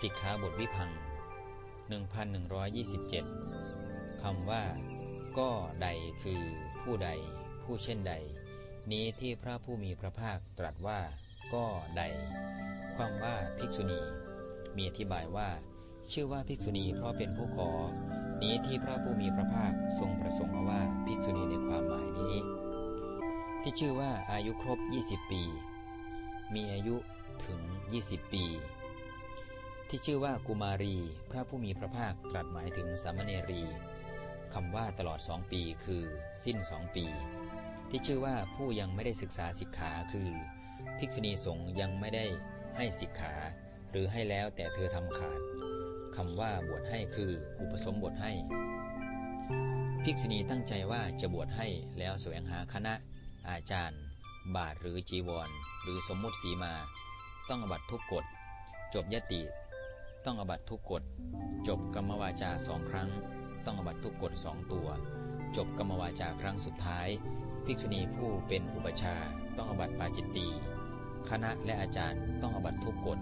สิกขาบทวิพัง 1127 คำว่า ก็ใดคือผู้ใด ผู้เช่นใด นี้ที่พระผู้มีพระภาคตรัสว่า ก็ใด ความว่าภิกษุณี มีอธิบายว่า ชื่อว่าภิกษุณีเพราะเป็นผู้ขอ นี้ที่พระผู้มีพระภาคทรงประสงค์เอาว่าภิกษุณีในความหมายนี้ ที่ชื่อว่าอายุครบ 20 ปี มีอายุถึง 20 ปี ที่ชื่อว่ากุมารี พระผู้มีพระภาคตรัสหมายถึงสามเณรีคำว่าตลอดสองปีคือ สิ้นสองปี ที่ชื่อว่าผู้ยังไม่ได้ศึกษาสิกขาคือ ภิกษุณีสงฆ์ยังไม่ได้ให้สิกขา หรือให้แล้วแต่เธอทำขาดคำว่าบวชให้คืออุปสมบทให้ ภิกษุณีตั้งใจว่าจะบวชให้แล้วแสวงหาคณะ อาจารย์ บาทหรือจีวร หรือสมมุติสีมา ต้องอบัตทุกกฎ จบยติ ต้องอบัตทุกกฎ จบกรรมวาจาสองครั้ง ต้องอบัตทุกกฎสองตัว จบกรรมวาจาครั้งสุดท้าย ภิกษุณีผู้เป็นอุปชาต้องอบัตปาจิตตีคณะและอาจารย์ต้องอบัตทุกกฎ